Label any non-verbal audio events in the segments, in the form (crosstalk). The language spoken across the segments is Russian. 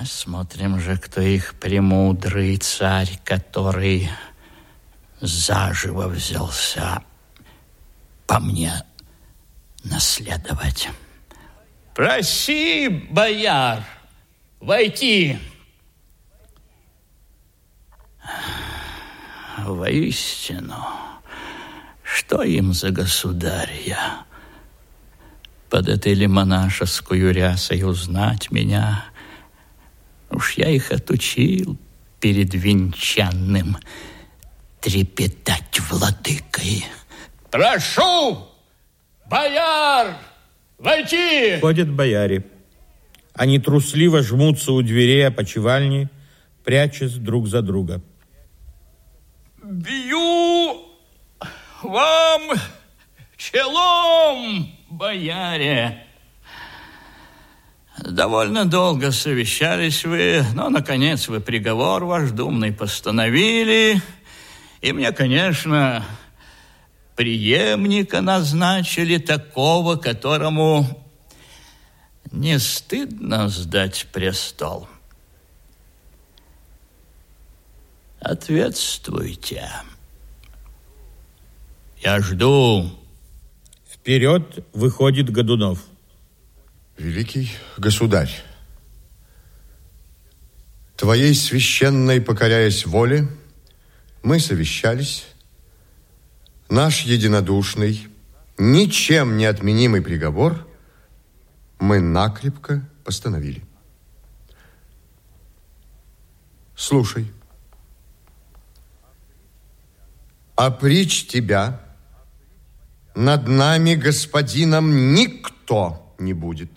Посмотрим же, кто их премудрый царь, который заживо взялся по мне наследовать. Проси, бояр, войти. Воистину, что им за государя? Под этой ли монашескую рясой узнать меня? Уж я их отучил перед венчанным трепетать владыкой. Прошу, бояр, войти! Ходят бояре. Они трусливо жмутся у дверей опочивальни, прячась друг за друга. Бью вам челом, бояре. Довольно долго совещались вы, но, наконец, вы приговор ваш думный постановили, и мне, конечно, преемника назначили такого, которому не стыдно сдать престол. Ответствуйте. Я жду. Вперед выходит Годунов. Великий государь, Твоей священной покоряясь воле, мы совещались, наш единодушный, ничем не отменимый приговор мы накрепко постановили. Слушай. Опричь тебя над нами, господином, никто не будет.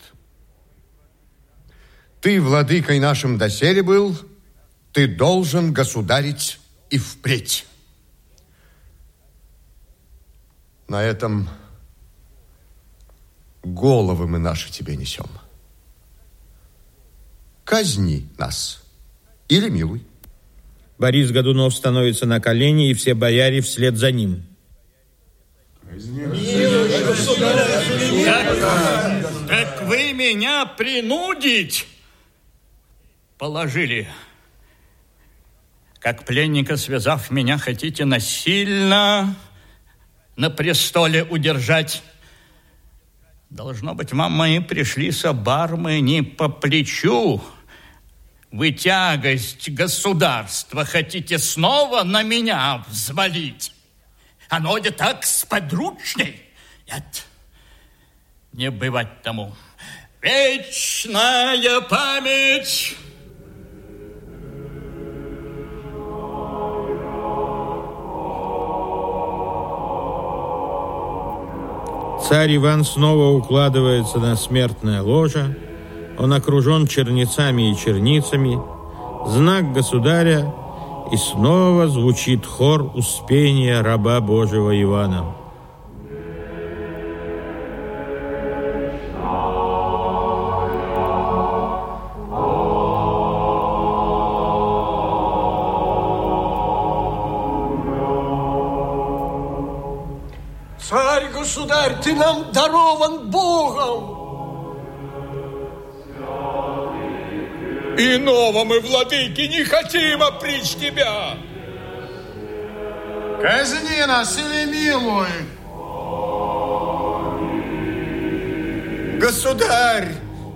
Ты владыкой нашим доселе был, ты должен государить и впредь. На этом головы мы наши тебе несем. Казни нас или милуй. Борис Годунов становится на колени, и все бояре вслед за ним. Так вы меня принудить положили. Как пленника, связав меня, хотите насильно на престоле удержать. Должно быть, вам мои пришли с обармы не по плечу. Вы тягость государства хотите снова на меня взвалить. Оно не так сподручней. Нет, не бывать тому. Вечная память Царь Иван снова укладывается на смертное ложе. Он окружен черницами и черницами. Знак государя, и снова звучит хор успения раба Божьего Ивана. Государь, ты нам дарован Богом. Иного мы, владыки, не хотим опричь тебя. Казни нас или милуй. Государь,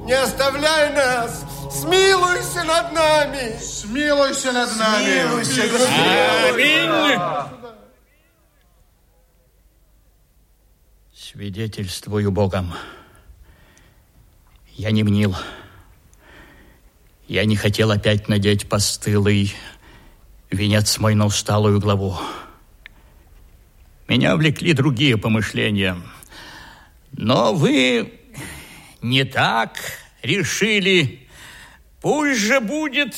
не оставляй нас, смилуйся над нами. Смилуйся над нами. Смилуйся, государь. Аминь. Свидетельствую Богом. Я не мнил. Я не хотел опять надеть постылый венец мой на усталую главу. Меня влекли другие помышления. Но вы не так решили. Пусть же будет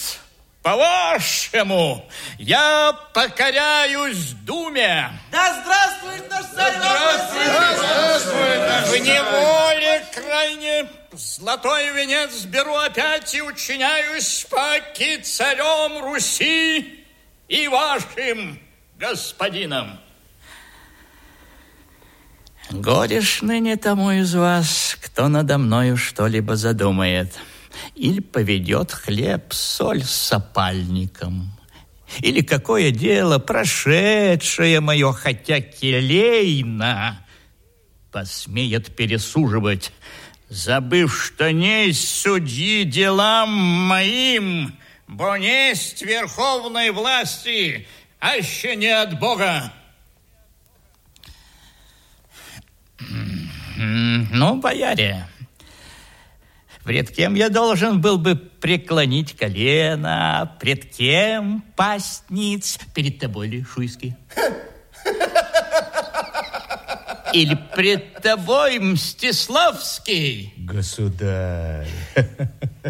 по-вашему, я покоряюсь Думе. Да здравствует наш царь! Да здравствует наш В неволе крайне золотой венец беру опять и учиняюсь паки царем Руси и вашим господином. Годишь ныне тому из вас, кто надо мною что-либо задумает. Или поведет хлеб, соль с сопальником, или какое дело прошедшее мое, хотя келейно, посмеет пересуживать, забыв, что несть судьи делам моим, бо несть верховной власти, аще не от Бога. (clears throat) Ну, бояре, пред кем я должен был бы преклонить колено, пред кем пасть ниц, перед тобой ли, Шуйский? Или пред тобой, Мстиславский? Государь.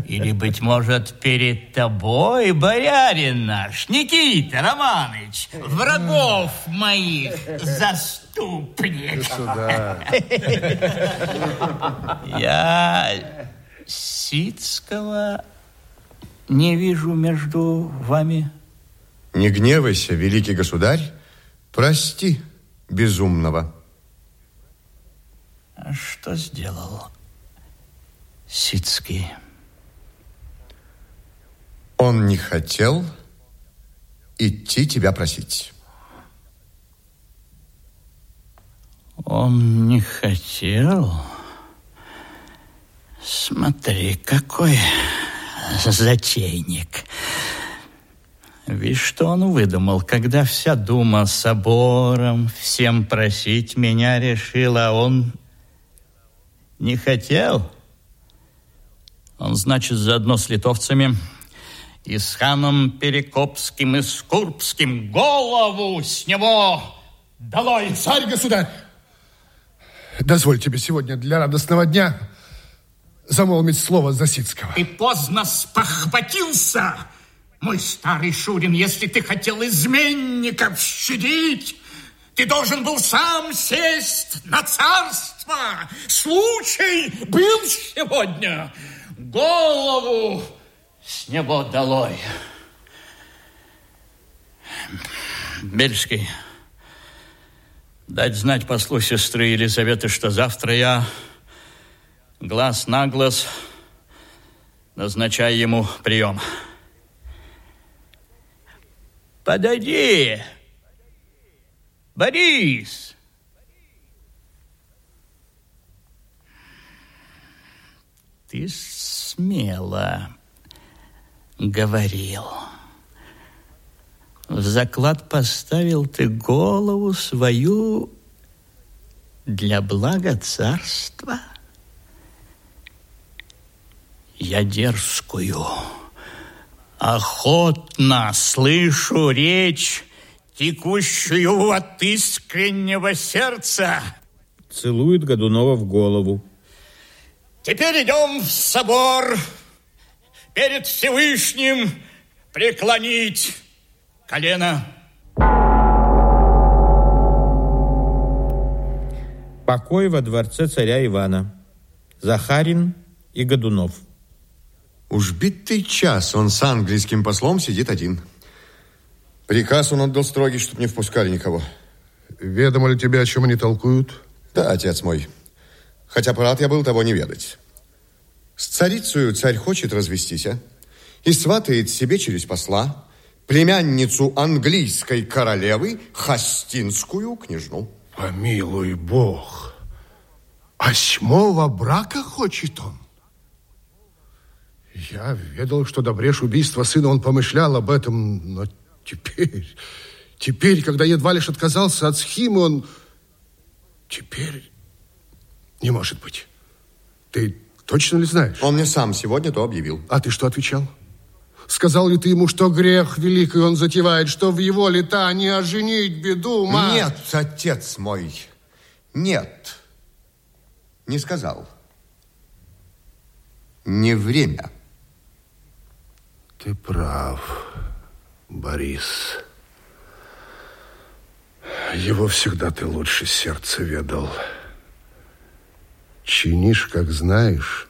Или, быть может, перед тобой, боярин наш, Никита Романыч, врагов моих заступник. Государь. Я Сицкого не вижу между вами. Не гневайся, великий государь, прости безумного. А что сделал Сицкий? Он не хотел идти тебя просить. Он не хотел... Смотри, какой затейник. Видишь, что он выдумал, когда вся дума собором всем просить меня решила, а он не хотел. Он, значит, заодно с литовцами и с ханом Перекопским и с Курбским голову с него долой. Царь-государь, дозволь тебе сегодня для радостного дня замолвить слово Засицкого. Ты поздно спохватился, мой старый Шурин, если ты хотел изменников щадить. Ты должен был сам сесть на царство. Случай был сегодня. Голову с него долой. Бельский, дать знать послу сестры Елизаветы, что завтра я глаз на глаз назначаю ему прием. Подойди, Борис. Ты смело говорил. В заклад поставил ты голову свою для блага царства. Я дерзкую, охотно слышу речь, текущую от искреннего сердца. Целует Годунова в голову. Теперь идем в собор перед Всевышним преклонить колено. Покой во дворце царя Ивана. Захарин и Годунов. Уж битый час он с английским послом сидит один. Приказ он отдал строгий, чтобы не впускали никого. Ведомо ли тебе, о чем они толкуют? Да, отец мой. Хотя рад я был того не ведать. С царицею царь хочет развестись, а? И сватает себе через посла племянницу английской королевы Хастинскую княжну. Помилуй Бог. Осьмого брака хочет он? Я ведал, что добрешь убийство сына, он помышлял об этом, но теперь, теперь, когда едва лишь отказался от схимы, он... Теперь не может быть. Ты точно ли знаешь? Он мне сам сегодня то объявил. А ты что отвечал? Сказал ли ты ему, что грех великий он затевает, что в его лета не оженить беду, мать? Нет, отец мой, нет. Не сказал. Не время. Ты прав, Борис. Его всегда ты лучше сердца ведал. Чинишь, как знаешь,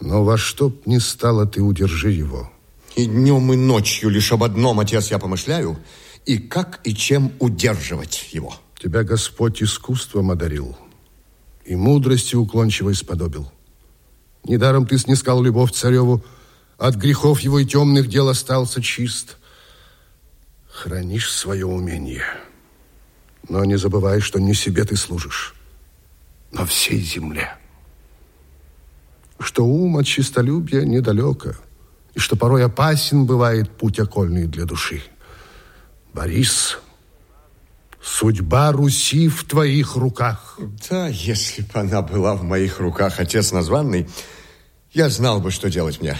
но во что б ни стало, ты удержи его. И днем, и ночью лишь об одном, отец, я помышляю, и как и чем удерживать его. Тебя Господь искусством одарил и мудрости уклончивой сподобил. Недаром ты снискал любовь цареву, от грехов его и темных дел остался чист. Хранишь свое умение, но не забывай, что не себе ты служишь, но всей земле. Что ум от чистолюбия недалеко, и что порой опасен бывает путь окольный для души. Борис, судьба Руси в твоих руках. Да, если бы она была в моих руках, отец названный, я знал бы, что делать мне.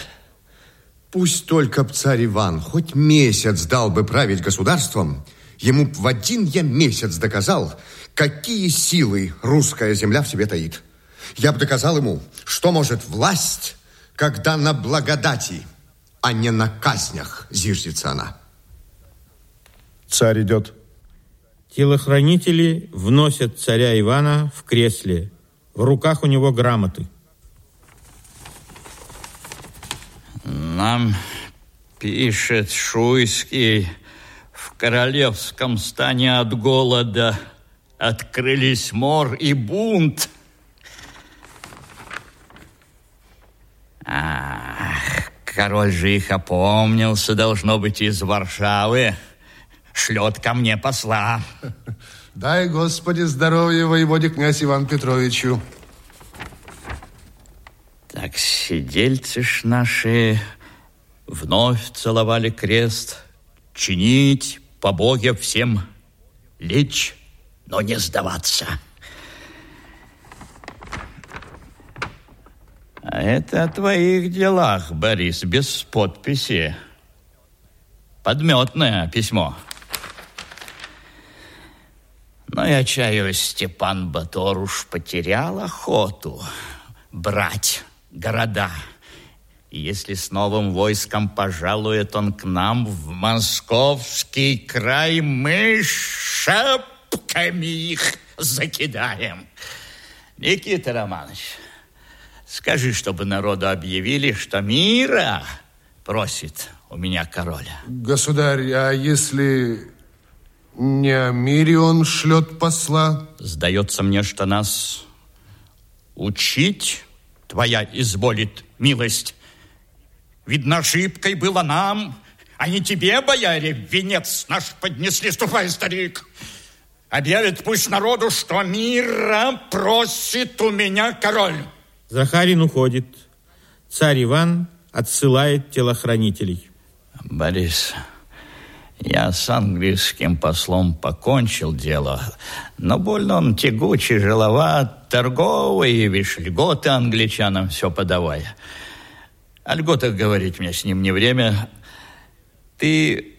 Пусть только б царь Иван хоть месяц дал бы править государством, ему б в один я месяц доказал, какие силы русская земля в себе таит. Я бы доказал ему, что может власть, когда на благодати, а не на казнях зиждется она. Царь идет. Телохранители вносят царя Ивана в кресле. В руках у него грамоты. Нам пишет Шуйский, в королевском стане от голода открылись мор и бунт. Ах, король же их опомнился, должно быть, из Варшавы. Шлет ко мне посла. (laughs) Дай, Господи, здоровья воеводе князь Иван Петровичу. Так сидельцы ж наши вновь целовали крест, чинить по Боге всем лечь, но не сдаваться. А это о твоих делах, Борис, без подписи. Подметное письмо. Но я чаю, Степан Батор уж потерял охоту брать города. И если с новым войском пожалует он к нам в московский край, мы шапками их закидаем. Никита Романович, скажи, чтобы народу объявили, что мира просит у меня король. Государь, а если не о мире он шлет посла? Сдается мне, что нас учить твоя изволит милость. Видно, ошибкой было нам, а не тебе, бояре, венец наш поднесли. Ступай, старик. Объявит пусть народу, что мира просит у меня король. Захарин уходит. Царь Иван отсылает телохранителей. Борис, я с английским послом покончил дело, но больно он тягучий, жиловат, торговый, вишь, льготы англичанам все подавая. О льготах говорить мне с ним не время. Ты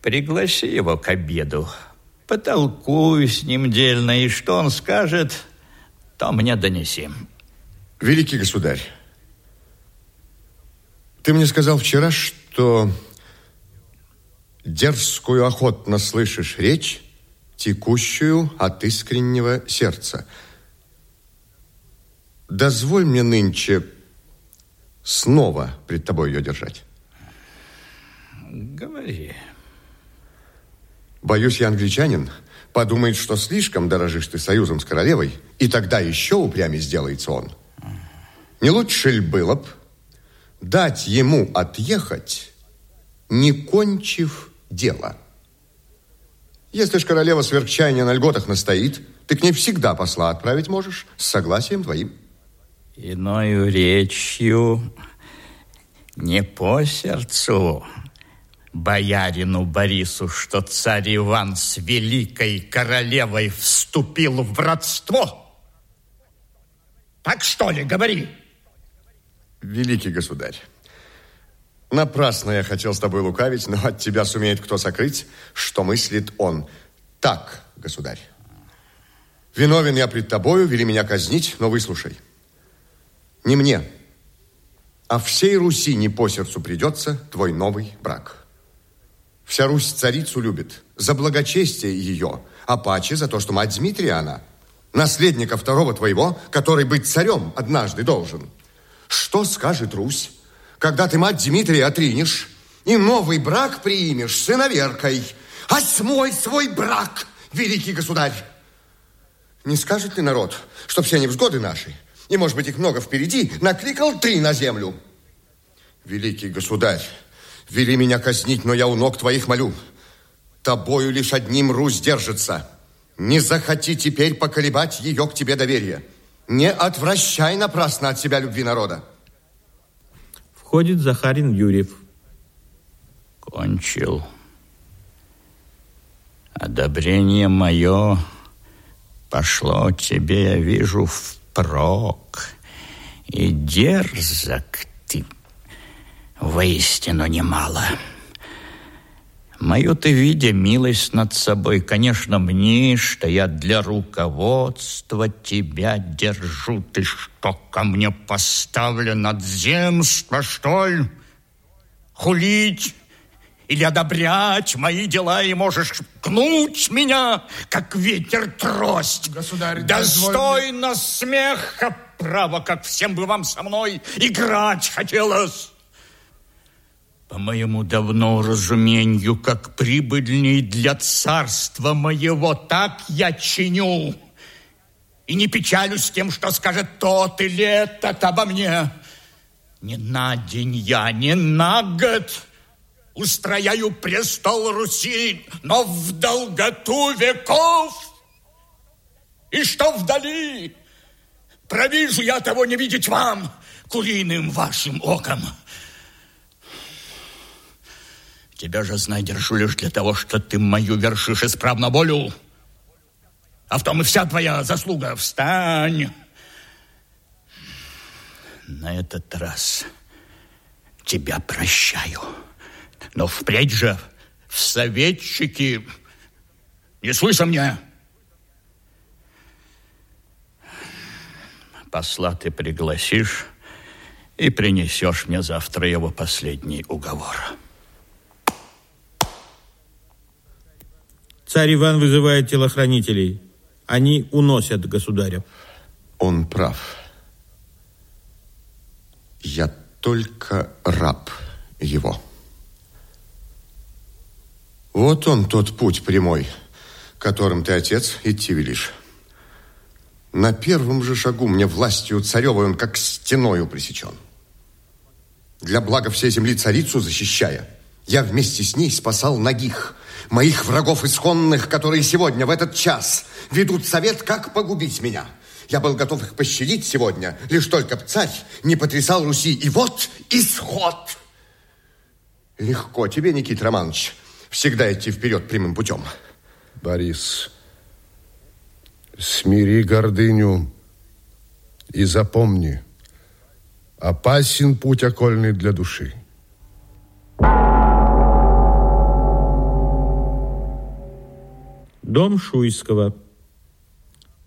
пригласи его к обеду, потолкуй с ним дельно, и что он скажет, то мне донеси. Великий государь, ты мне сказал вчера, что дерзкую охотно слышишь речь, текущую от искреннего сердца. Дозволь мне нынче снова пред тобой ее держать. Говори. Боюсь, я англичанин, подумает, что слишком дорожишь ты союзом с королевой, и тогда еще упрямее сделается он. Не лучше ли было б дать ему отъехать, не кончив дело? Если ж королева сверхчаяния на льготах настоит, ты к ней всегда посла отправить можешь с согласием твоим. Иною речью не по сердцу боярину Борису, что царь Иван с великой королевой вступил в родство. Так что ли, говори? Великий государь, напрасно я хотел с тобой лукавить, но от тебя сумеет кто сокрыть, что мыслит он. Так, государь, виновен я пред тобою, вели меня казнить, но выслушай. Не мне, а всей Руси не по сердцу придется твой новый брак. Вся Русь царицу любит за благочестие ее, а паче за то, что мать Дмитрия она, наследника второго твоего, который быть царем однажды должен. Что скажет Русь, когда ты мать Дмитрия отринешь и новый брак примешь с иноверкой, смой свой брак, великий государь? Не скажет ли народ, что все невзгоды наши и, может быть, их много впереди, накликал три на землю. Великий государь, вели меня казнить, но я у ног твоих молю. Тобою лишь одним Русь держится. Не захоти теперь поколебать ее к тебе доверие. Не отвращай напрасно от себя любви народа. Входит Захарин Юрьев. Кончил. Одобрение мое пошло тебе, я вижу, впрок. И дерзок ты воистину немало. Мою ты, видя милость над собой, конечно, мне, что я для руководства тебя держу. Ты что, ко мне поставлен от земства, что ли? Хулить или одобрять мои дела, и можешь кнуть меня, как ветер трость. Государь, Достойно дозволь... смеха, право, как всем бы вам со мной играть хотелось. По моему давно разумению, как прибыльней для царства моего, так я чиню. И не печалюсь тем, что скажет тот или этот обо мне. Не на день я, не на год устрояю престол Руси, но в долготу веков. И что вдали, провижу я того не видеть вам, куриным вашим оком. Тебя же, знай, держу лишь для того, что ты мою вершишь исправно волю. А в том и вся твоя заслуга. Встань. На этот раз тебя прощаю. Но впредь же в советчики не слыша мне. Посла ты пригласишь и принесешь мне завтра его последний уговор. Царь Иван вызывает телохранителей. Они уносят государя. Он прав. Я только раб его. Вот он тот путь прямой, которым ты, отец, идти велишь. На первом же шагу мне властью царевой он как стеною пресечен. Для блага всей земли царицу защищая, я вместе с ней спасал ногих, моих врагов исконных, которые сегодня, в этот час, ведут совет, как погубить меня. Я был готов их пощадить сегодня, лишь только б царь не потрясал Руси. И вот исход. Легко тебе, Никит Романович, всегда идти вперед прямым путем. Борис, смири гордыню и запомни, опасен путь окольный для души. Дом Шуйского.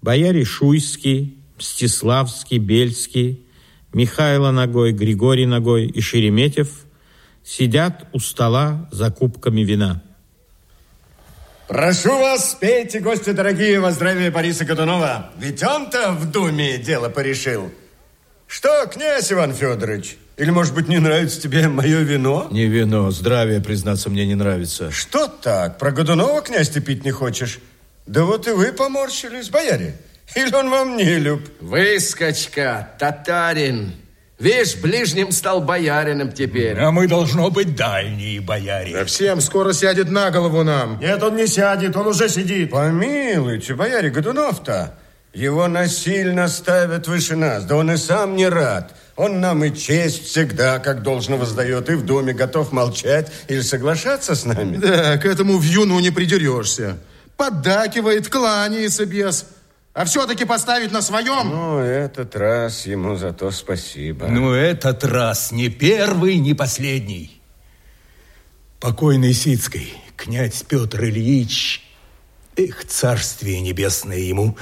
Бояре Шуйский, Мстиславский, Бельский, Михайло Ногой, Григорий Ногой и Шереметьев сидят у стола за кубками вина. Прошу вас, пейте, гости дорогие, во здравие Бориса Годунова. Ведь он-то в Думе дело порешил. Что, князь Иван Федорович, или, может быть, не нравится тебе мое вино? Не вино, здравие, признаться, мне не нравится. Что так? Про Годунова, князь, ты пить не хочешь? Да вот и вы поморщились, бояре. Или он вам не люб? Выскочка, татарин. Видишь, ближним стал боярином теперь. А мы, должно быть, дальние бояре. Да всем скоро сядет на голову нам. Нет, он не сядет, он уже сидит. Помилуйте, бояре, Годунов-то. Его насильно ставят выше нас. Да он и сам не рад. Он нам и честь всегда, как должно, воздает, и в доме готов молчать или соглашаться с нами. Да, к этому в юну не придерешься. Поддакивает, кланяется без. А все-таки поставить на своем? Ну, этот раз ему за то спасибо. Ну, этот раз не первый, не последний. Покойный Сицкий, князь Петр Ильич, их царствие небесное ему,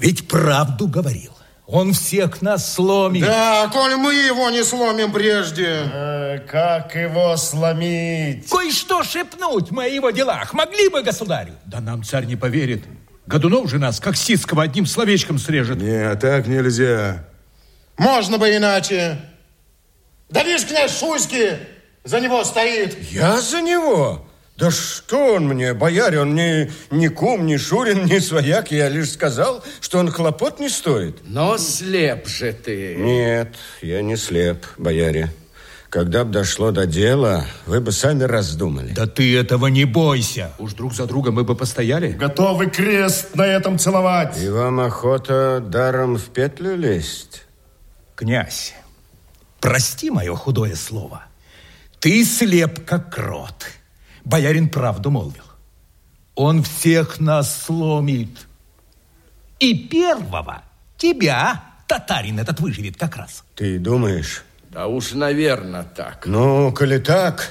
ведь правду говорил. Он всех нас сломит. Да, коль мы его не сломим прежде. А, как его сломить? Кое-что шепнуть в моих делах. Могли бы, государю? Да нам царь не поверит. Годунов же нас, как Сицкого, одним словечком срежет. Нет, так нельзя. Можно бы иначе. Да видишь, князь Шуйский за него стоит. Я за него? Да что он мне, бояре, он мне ни кум, ни шурин, ни свояк. Я лишь сказал, что он хлопот не стоит. Но слеп же ты. Нет, я не слеп, бояре. Когда б дошло до дела, вы бы сами раздумали. Да ты этого не бойся. Уж друг за друга мы бы постояли. Готовы крест на этом целовать. И вам охота даром в петлю лезть? Князь, прости мое худое слово. Ты слеп, как крот. Боярин правду молвил. Он всех нас сломит. И первого тебя татарин этот выживет как раз. Ты думаешь? Да уж, наверное, так. Ну, коли так,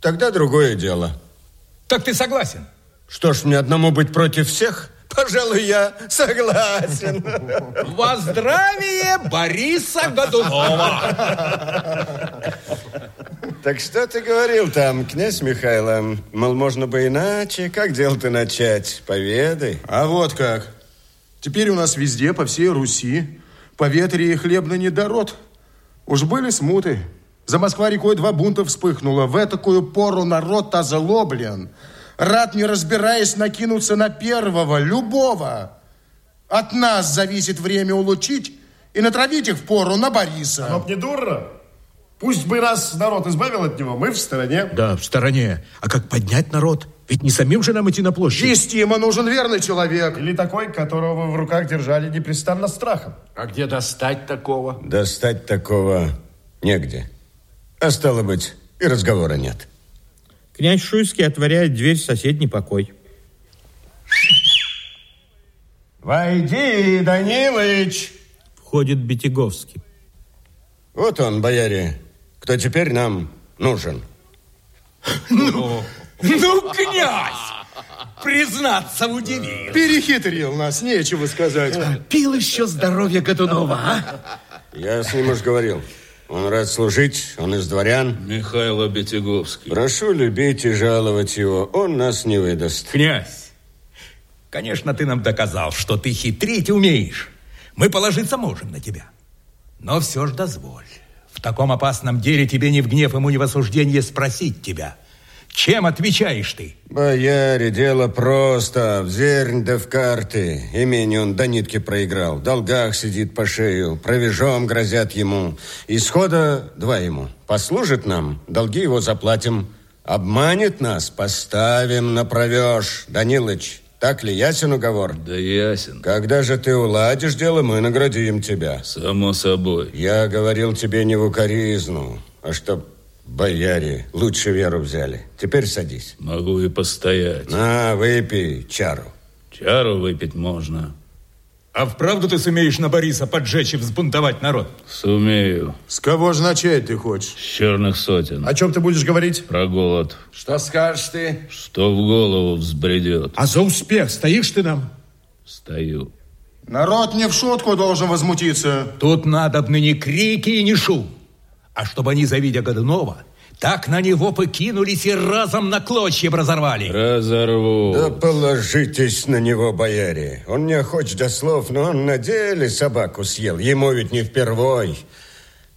тогда другое дело. Так ты согласен? Что ж, мне одному быть против всех? Пожалуй, я согласен. Во здравие Бориса Годунова! Так что ты говорил там, князь Михайло? Мол, можно бы иначе. Как дело-то начать? Поведай. А вот как. Теперь у нас везде, по всей Руси, по ветре хлебный недород. Уж были смуты. За Москва-рекой два бунта вспыхнуло. В такую пору народ озлоблен. Рад, не разбираясь, накинуться на первого, любого. От нас зависит время улучить и натравить их в пору на Бориса. Но не дура. Пусть бы нас народ избавил от него, мы в стороне. Да, в стороне. А как поднять народ? Ведь не самим же нам идти на площадь. Вестимо нужен верный человек. Или такой, которого вы в руках держали непрестанно страхом. А где достать такого? Достать такого негде. А стало быть, и разговора нет. Князь Шуйский отворяет дверь в соседний покой. Войди, Данилыч! Входит Бетяговский. Вот он, бояре, кто теперь нам нужен. Ну, ну, князь! Признаться, удивил. Перехитрил нас, нечего сказать. Пил еще здоровье Годунова, а? Я с ним уж говорил. Он рад служить, он из дворян. Михайло Бетяговский. Прошу любить и жаловать его, он нас не выдаст. Князь, конечно, ты нам доказал, что ты хитрить умеешь. Мы положиться можем на тебя. Но все ж дозволь. В таком опасном деле тебе не в гнев ему, не в осуждение спросить тебя. Чем отвечаешь ты? Бояре, дело просто. В зернь да в карты. Имение он до нитки проиграл. В долгах сидит по шею. Провежом грозят ему. Исхода два ему. Послужит нам, долги его заплатим. Обманет нас, поставим на провеж. Данилыч, так ли ясен уговор? Да ясен. Когда же ты уладишь дело, мы наградим тебя. Само собой. Я говорил тебе не в укоризну, а чтоб бояре лучше веру взяли. Теперь садись. Могу и постоять. На, выпей чару. Чару выпить можно. А вправду ты сумеешь на Бориса поджечь и взбунтовать народ? Сумею. С кого же начать ты хочешь? С черных сотен. О чем ты будешь говорить? Про голод. Что скажешь ты? Что в голову взбредет. А за успех стоишь ты нам? Стою. Народ не в шутку должен возмутиться. Тут надо б не крики и не шум. А чтобы они, завидя Годунова, так на него покинулись и разом на клочья разорвали. Разорву. Да положитесь на него, бояре. Он не охоч до слов, но он на деле собаку съел. Ему ведь не впервой.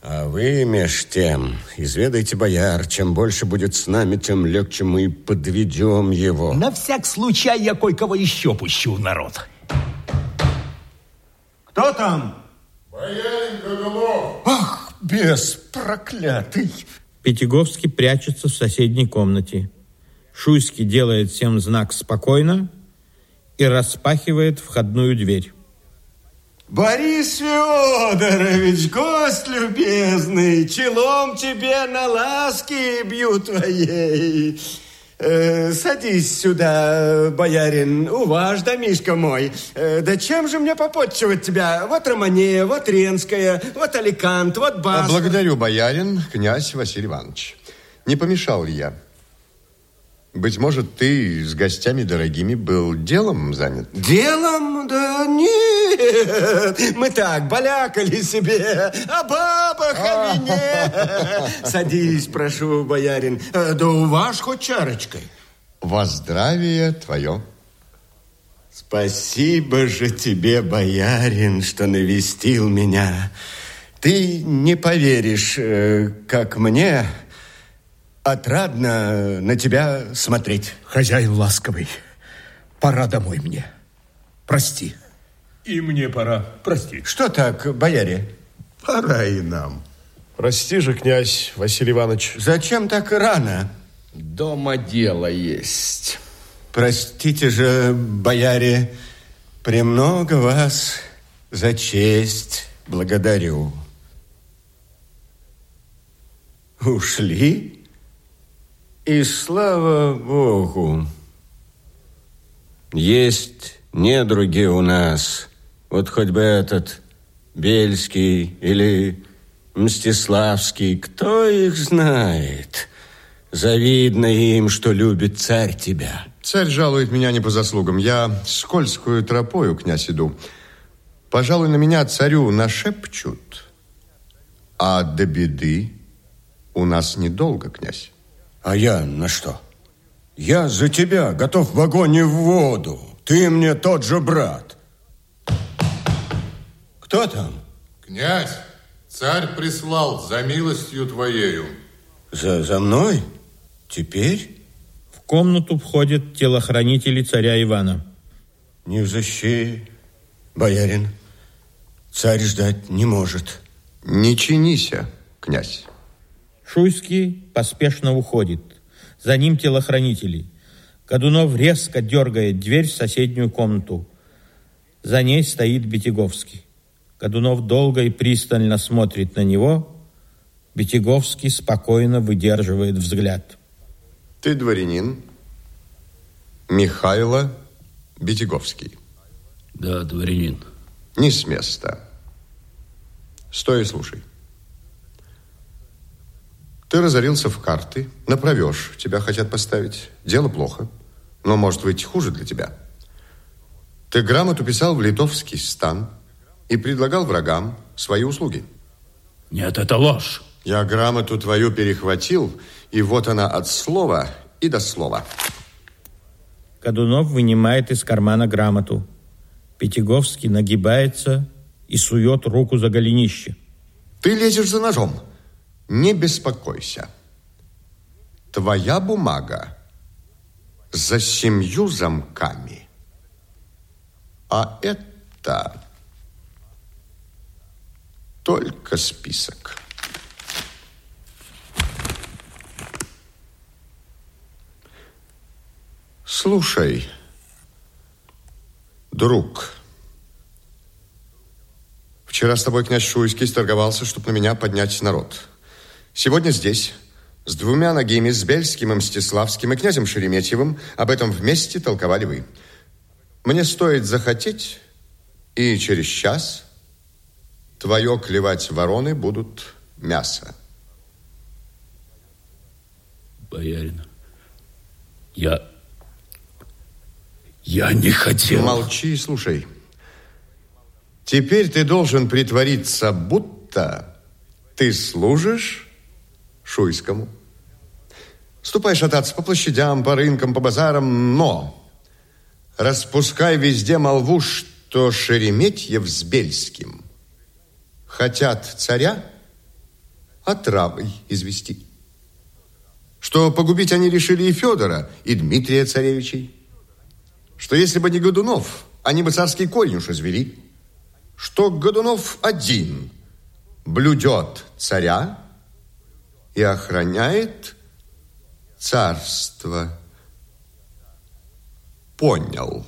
А вы, меж тем, изведайте, бояр, чем больше будет с нами, тем легче мы подведем его. На всяк случай я кое-кого еще пущу в народ. Кто там? Боярин Годунов. Ах, бес проклятый. Пятиговский прячется в соседней комнате. Шуйский делает всем знак «спокойно» и распахивает входную дверь. Борис Федорович, гость любезный, челом тебе на ласки бью твоей. Э, садись сюда, боярин, у ваш домишка мой. Э, да чем же мне попотчевать тебя? Вот Романея, вот Ренская, вот Аликант, вот Бас. Благодарю, боярин, князь Василий Иванович. Не помешал ли я? Быть может, ты с гостями дорогими был делом занят? Делом? Да нет. Мы так, балякали себе о бабах, о вине. Садись, прошу, боярин. Э, Да у вас хоть чарочкой. Во здравие твое. Спасибо же тебе, боярин, что навестил меня. Ты не поверишь, э, как мне отрадно на тебя смотреть. Хозяин ласковый, пора домой мне. Прости. И мне пора. Прости. Что так, бояре? Пора и нам. Прости же, князь Василий Иванович. Зачем так рано? Дома дело есть. Простите же, бояре, премного вас за честь благодарю. Ушли? И слава Богу. Есть недруги у нас. Вот хоть бы этот Бельский или Мстиславский, кто их знает? Завидно им, что любит царь тебя. Царь жалует меня не по заслугам. Я скользкую тропою, князь, иду. Пожалуй, на меня царю нашепчут, а до беды у нас недолго, князь. А я на что? Я за тебя готов в огонь и в воду. Ты мне тот же брат. Кто там? Князь, царь прислал за милостью твоею. За, за мной? Теперь? В комнату входят телохранители царя Ивана. Не взыщи, боярин. Царь ждать не может. Не чинися, князь. Шуйский поспешно уходит. За ним телохранители. Годунов резко дергает дверь в соседнюю комнату. За ней стоит Бетяговский. Годунов долго и пристально смотрит на него. Бетяговский спокойно выдерживает взгляд. Ты дворянин Михайло Бетяговский. Да, дворянин. Не с места. Стой и слушай. Ты разорился в карты, направешь, тебя хотят поставить. Дело плохо, но может выйти хуже для тебя. Ты грамоту писал в литовский стан и предлагал врагам свои услуги. Нет, это ложь. Я грамоту твою перехватил, и вот она от слова и до слова. Годунов вынимает из кармана грамоту. Пятиговский нагибается и сует руку за голенище. Ты лезешь за ножом. Не беспокойся. Твоя бумага за семью замками. А это только список. Слушай, друг, вчера с тобой князь Шуйский торговался, чтобы на меня поднять народ. Сегодня здесь, с двумя ногими, с Бельским и Мстиславским и князем Шереметьевым, об этом вместе толковали вы. Мне стоит захотеть, и через час твое клевать вороны будут мясо. Боярин, я... Я не хотел... Молчи и слушай. Теперь ты должен притвориться, будто ты служишь Шуйскому. Ступай шататься по площадям, по рынкам, по базарам, но распускай везде молву, что Шереметьев с Бельским хотят царя отравой извести. Что погубить они решили и Федора, и Дмитрия царевичей. Что если бы не Годунов, они бы царский конюш извели. Что Годунов один блюдет царя и охраняет царство. Понял.